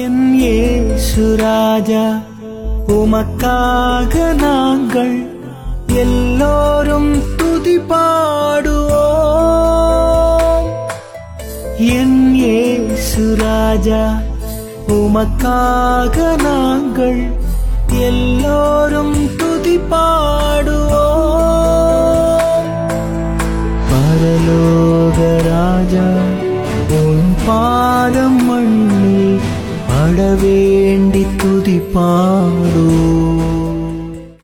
என் ஏசுராஜா உமக்காக நாங்கள் எல்லோரும் துதி பாடுவோம் என் ஏசுராஜா உமக்காக நாங்கள் எல்லோரும் துதி பாடுவோம் பரலோக ராஜா உன் பாதம் பாட வேண்டி துதி பாடோ